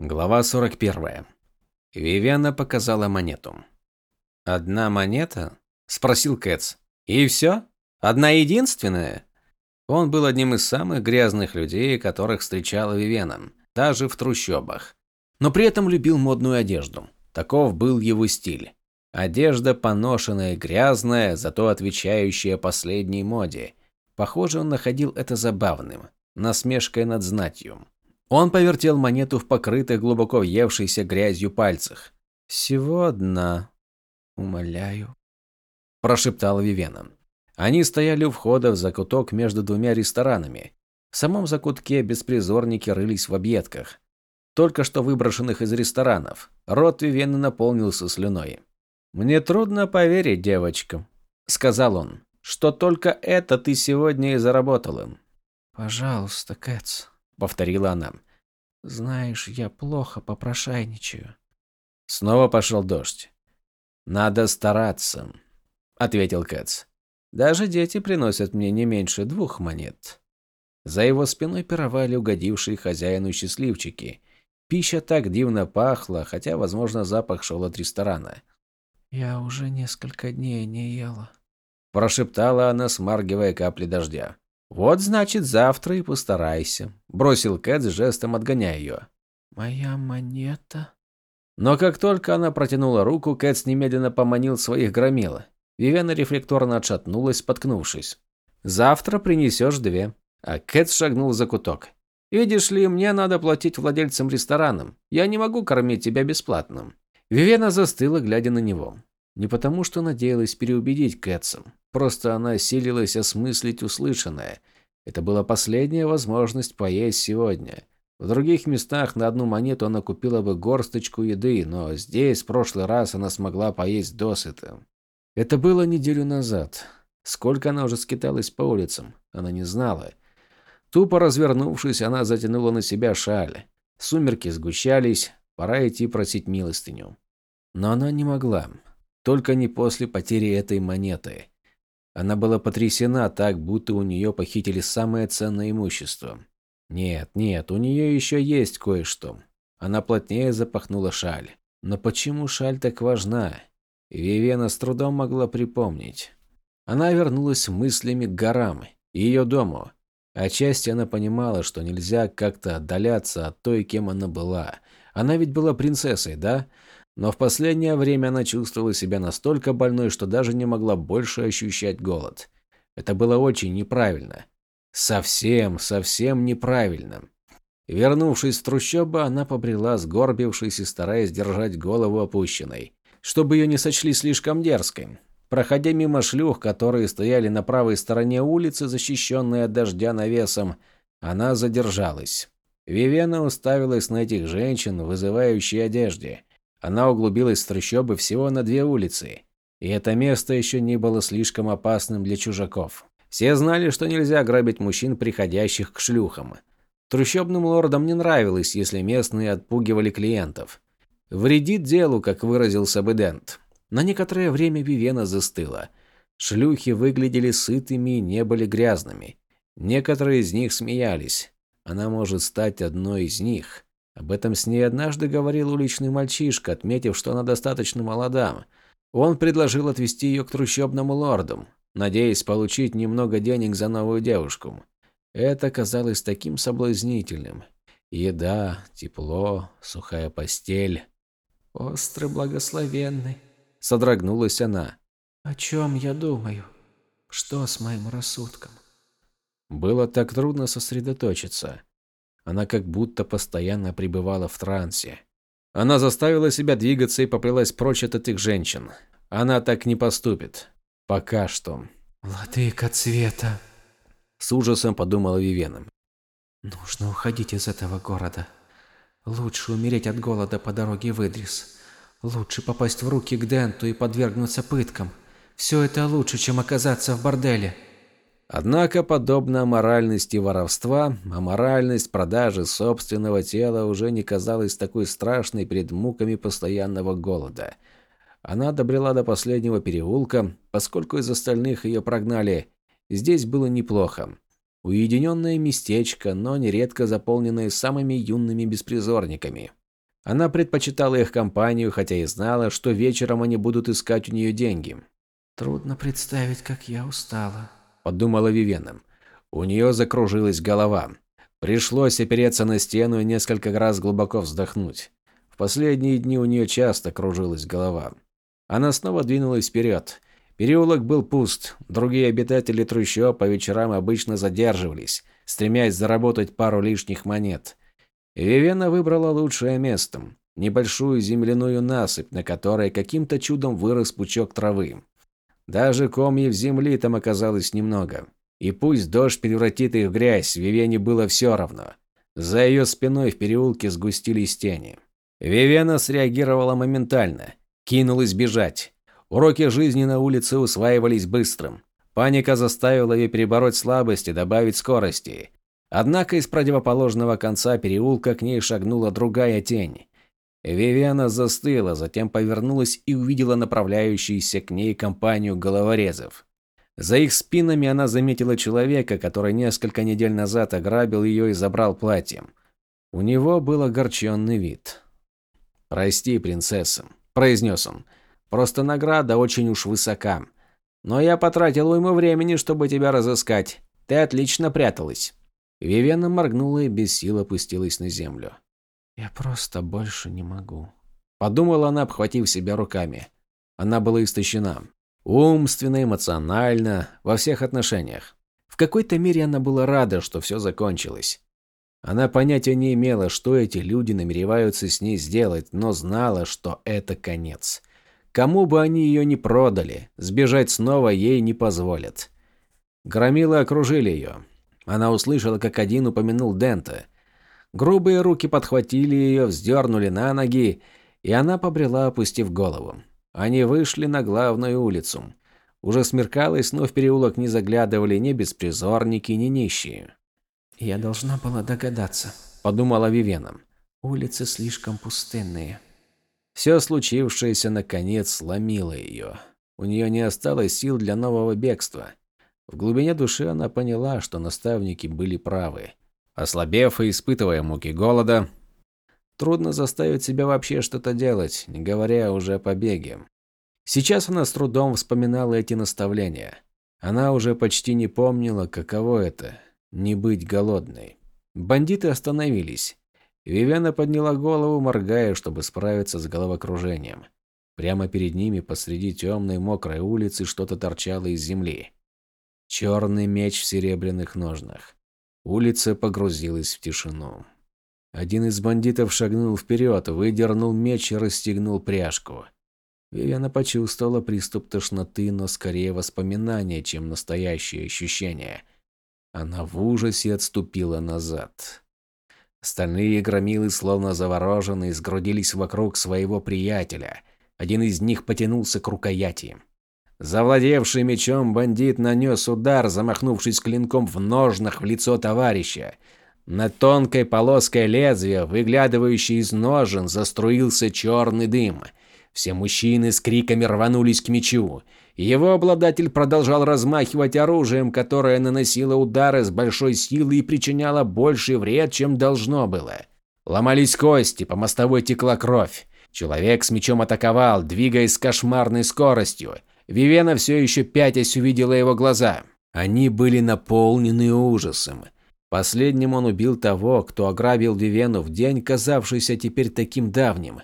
Глава 41. Вивиана показала монету. «Одна монета?» – спросил Кэтс. «И все? Одна единственная?» Он был одним из самых грязных людей, которых встречала Вивена, даже в трущобах. Но при этом любил модную одежду. Таков был его стиль. Одежда поношенная, грязная, зато отвечающая последней моде. Похоже, он находил это забавным, насмешкой над знатью. Он повертел монету в покрытых глубоко въевшейся грязью пальцах. «Всего одна. Умоляю», – прошептала Вивена. Они стояли у входа в закуток между двумя ресторанами. В самом закутке беспризорники рылись в объедках, только что выброшенных из ресторанов. Рот Вивены наполнился слюной. «Мне трудно поверить, девочка», – сказал он, – «что только это ты сегодня и заработала». «Пожалуйста, Кэтс», — повторила она. «Знаешь, я плохо попрошайничаю». Снова пошел дождь. «Надо стараться», — ответил Кэтс. «Даже дети приносят мне не меньше двух монет». За его спиной пировали угодившие хозяину счастливчики. Пища так дивно пахла, хотя, возможно, запах шел от ресторана. «Я уже несколько дней не ела», – прошептала она, смаргивая капли дождя. «Вот, значит, завтра и постарайся», – бросил Кэт с жестом отгоняя ее. «Моя монета?» Но как только она протянула руку, Кэтс немедленно поманил своих громила. Вивена рефлекторно отшатнулась, споткнувшись. «Завтра принесешь две». А Кэтс шагнул за куток. «Видишь ли, мне надо платить владельцам ресторанам. Я не могу кормить тебя бесплатно». Вивена застыла, глядя на него. Не потому, что надеялась переубедить Кэтса. Просто она силилась осмыслить услышанное. Это была последняя возможность поесть сегодня. В других местах на одну монету она купила бы горсточку еды, но здесь в прошлый раз она смогла поесть досыта. Это было неделю назад. Сколько она уже скиталась по улицам, она не знала. Тупо развернувшись, она затянула на себя шаль. Сумерки сгущались, пора идти просить милостыню. Но она не могла. Только не после потери этой монеты. Она была потрясена так, будто у нее похитили самое ценное имущество. Нет, нет, у нее еще есть кое-что. Она плотнее запахнула шаль. Но почему шаль так важна? Вивена с трудом могла припомнить. Она вернулась мыслями к горам и ее дому. Отчасти она понимала, что нельзя как-то отдаляться от той, кем она была. Она ведь была принцессой, да? Но в последнее время она чувствовала себя настолько больной, что даже не могла больше ощущать голод. Это было очень неправильно. Совсем, совсем неправильно. Вернувшись в трущобы, она побрела, сгорбившись и стараясь держать голову опущенной, чтобы ее не сочли слишком дерзкой. Проходя мимо шлюх, которые стояли на правой стороне улицы, защищенные от дождя навесом, она задержалась. Вивена уставилась на этих женщин вызывающей одежде. Она углубилась в трущобы всего на две улицы, и это место еще не было слишком опасным для чужаков. Все знали, что нельзя грабить мужчин, приходящих к шлюхам. Трущобным лордам не нравилось, если местные отпугивали клиентов. «Вредит делу», как выразился бы Дент. На некоторое время Вивена застыла. Шлюхи выглядели сытыми и не были грязными. Некоторые из них смеялись. Она может стать одной из них. Об этом с ней однажды говорил уличный мальчишка, отметив, что она достаточно молода. Он предложил отвезти ее к трущобному лорду, надеясь получить немного денег за новую девушку. Это казалось таким соблазнительным. Еда, тепло, сухая постель. «Острый благословенный», — содрогнулась она. «О чем я думаю? Что с моим рассудком?» Было так трудно сосредоточиться. Она как будто постоянно пребывала в трансе. Она заставила себя двигаться и поплелась прочь от этих женщин. Она так не поступит. Пока что. «Владыка цвета!» С ужасом подумала Вивена. «Нужно уходить из этого города. Лучше умереть от голода по дороге в Идрис. Лучше попасть в руки к Денту и подвергнуться пыткам. Все это лучше, чем оказаться в борделе». Однако, подобно аморальности воровства, аморальность продажи собственного тела уже не казалась такой страшной перед муками постоянного голода. Она добрела до последнего переулка, поскольку из остальных ее прогнали. Здесь было неплохо. Уединенное местечко, но нередко заполненное самыми юными беспризорниками. Она предпочитала их компанию, хотя и знала, что вечером они будут искать у нее деньги. «Трудно представить, как я устала», – подумала Вивена. У нее закружилась голова. Пришлось опереться на стену и несколько раз глубоко вздохнуть. В последние дни у нее часто кружилась голова. Она снова двинулась вперед. Переулок был пуст. Другие обитатели трущоб по вечерам обычно задерживались, стремясь заработать пару лишних монет. Вивена выбрала лучшее место – небольшую земляную насыпь, на которой каким-то чудом вырос пучок травы. Даже комьев земли там оказалось немного. И пусть дождь превратит их в грязь, Вивене было все равно. За ее спиной в переулке сгустились тени. Вивена среагировала моментально. Кинулась бежать. Уроки жизни на улице усваивались быстрым. Паника заставила ее перебороть слабость и добавить скорости. Однако из противоположного конца переулка к ней шагнула другая тень. Вивиана застыла, затем повернулась и увидела направляющуюся к ней компанию головорезов. За их спинами она заметила человека, который несколько недель назад ограбил ее и забрал платье. У него был огорченный вид. «Прости, принцесса», – произнес он. Просто награда очень уж высока. Но я потратил уйму времени, чтобы тебя разыскать. Ты отлично пряталась. Вивена моргнула и без сил опустилась на землю. Я просто больше не могу. Подумала она, обхватив себя руками. Она была истощена. Умственно, эмоционально, во всех отношениях. В какой-то мере она была рада, что все закончилось. Она понятия не имела, что эти люди намереваются с ней сделать, но знала, что это конец. Кому бы они ее ни продали, сбежать снова ей не позволят. Громилы окружили ее. Она услышала, как один упомянул Дента. Грубые руки подхватили ее, вздернули на ноги, и она побрела, опустив голову. Они вышли на главную улицу. Уже смеркалось, но в переулок не заглядывали ни беспризорники, ни нищие. «Я должна была догадаться», – подумала Вивена. «Улицы слишком пустынные». Все случившееся наконец сломило ее. У нее не осталось сил для нового бегства. В глубине души она поняла, что наставники были правы. Ослабев и испытывая муки голода, трудно заставить себя вообще что-то делать, не говоря уже о побеге. Сейчас она с трудом вспоминала эти наставления. Она уже почти не помнила, каково это – не быть голодной. Бандиты остановились. Вивена подняла голову, моргая, чтобы справиться с головокружением. Прямо перед ними посреди темной мокрой улицы что-то торчало из земли. Черный меч в серебряных ножнах. Улица погрузилась в тишину. Один из бандитов шагнул вперед, выдернул меч и расстегнул пряжку. Вивена почувствовала приступ тошноты, но скорее воспоминания, чем настоящее ощущение. Она в ужасе отступила назад. Остальные громилы, словно завороженные, сгрудились вокруг своего приятеля. Один из них потянулся к рукояти. Завладевший мечом бандит нанес удар, замахнувшись клинком в ножнах в лицо товарища. На тонкой полоской лезвия, выглядывающей из ножен, заструился черный дым. Все мужчины с криками рванулись к мечу. Его обладатель продолжал размахивать оружием, которое наносило удары с большой силой и причиняло больший вред, чем должно было. Ломались кости, по мостовой текла кровь. Человек с мечом атаковал, двигаясь с кошмарной скоростью. Вивена все еще пятясь увидела его глаза. Они были наполнены ужасом. Последним он убил того, кто ограбил Вивену в день, казавшийся теперь таким давним.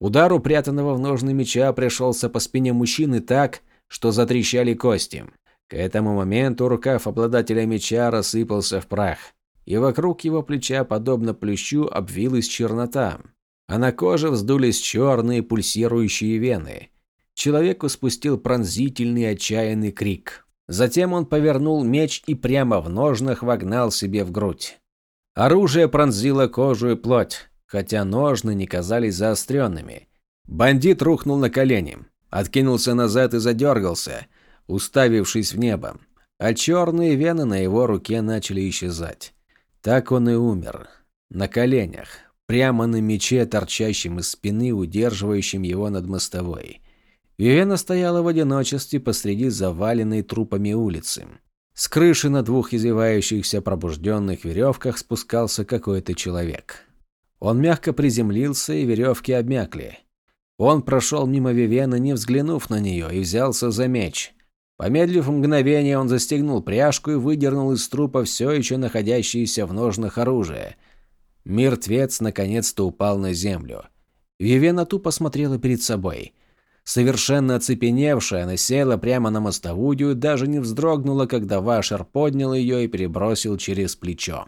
Удар упрятанного в ножны меча пришелся по спине мужчины так, что затрещали кости. К этому моменту рукав обладателя меча рассыпался в прах, и вокруг его плеча, подобно плющу, обвилась чернота, а на коже вздулись черные пульсирующие вены. Человек спустил пронзительный отчаянный крик. Затем он повернул меч и прямо в ножнах вогнал себе в грудь. Оружие пронзило кожу и плоть, хотя ножны не казались заостренными. Бандит рухнул на колени откинулся назад и задергался, уставившись в небо, а черные вены на его руке начали исчезать. Так он и умер. На коленях, прямо на мече, торчащем из спины, удерживающем его над мостовой. Вивена стояла в одиночестве посреди заваленной трупами улицы. С крыши на двух извивающихся пробужденных веревках спускался какой-то человек. Он мягко приземлился, и веревки обмякли. Он прошел мимо Вивена, не взглянув на нее, и взялся за меч. Помедлив мгновение, он застегнул пряжку и выдернул из трупа все еще находящееся в ножнах оружие. Мертвец наконец-то упал на землю. Вивена тупо смотрела перед собой. Совершенно оцепеневшая, она села прямо на мостовую и даже не вздрогнула, когда Вашер поднял ее и перебросил через плечо.